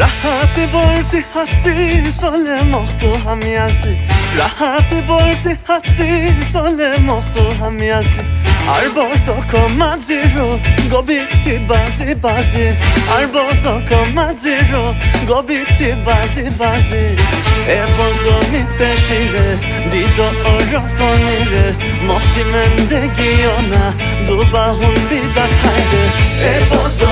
La hâte de bolti, haci, sole mortu, amiasi. La hâte de bolti, haci, sole mortu, amiasi. Albo socomaziro, gobi ti basi basi. Albo socomaziro, gobi ti basi basi. Eboso mi peshire, di do ojo tonire, mortimende giona, do baron bidat dat hai. E Eboso.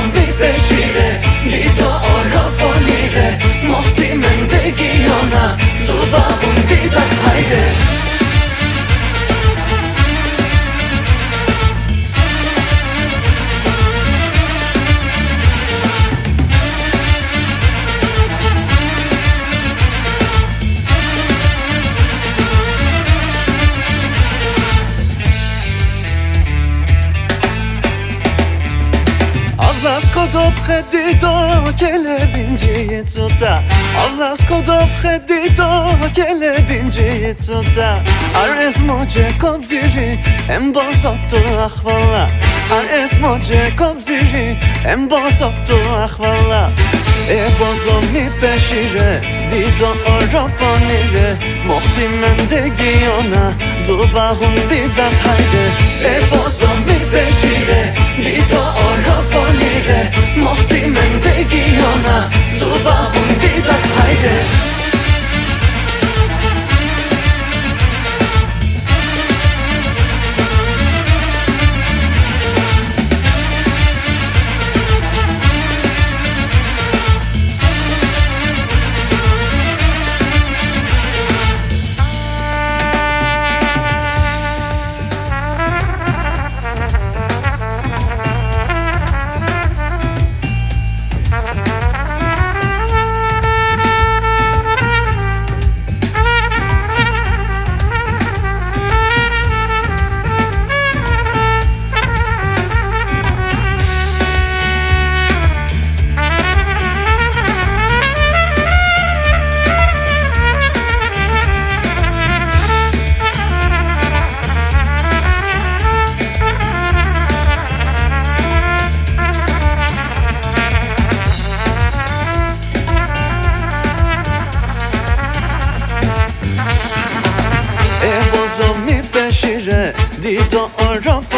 Avlas kodop khedido kele binci tsuta Avlas kodop khedido kele binci tsuta Ares moche kobziri em bosottu akhvala Ares moche kobziri em bosottu akhvala E bozo mi peshire dido oroponire. Mohti mendegi ona dubahun bidat hayde. E bozo mi peshire dido oroponire Mendegi ona dubahun dit dans run.